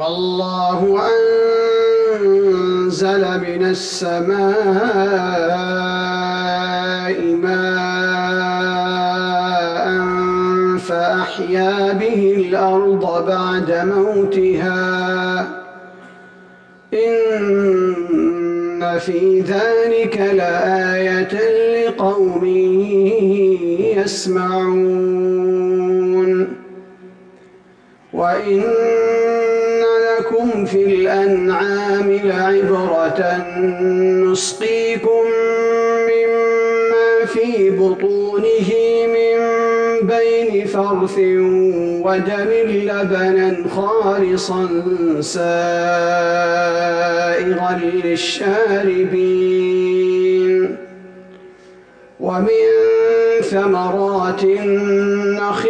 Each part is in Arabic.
والله أنزل من السماء ماء فأحيا به الأرض بعد موتها. إن في ذلك لآية لقوم يسمعون. وإن في الأنعام لعبرة نسقيكم مما في بطونه من بين فرث ودم لبنا خالصا سائغا للشاربين. ومن ثمرات النخيل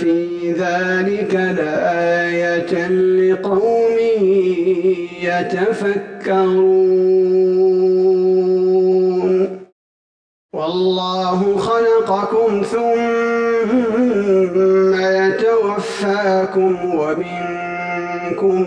في ذلك لآية لقوم يتفكرون والله خلقكم ثم يتوفاكم ومنكم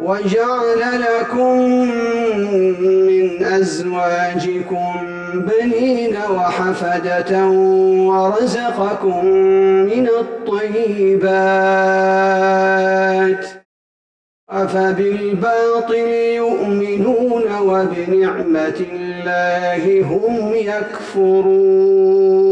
وجعل لكم من أزواجكم بنين وحفدة ورزقكم من الطيبات أفبالباطل يؤمنون وبنعمة الله هم يكفرون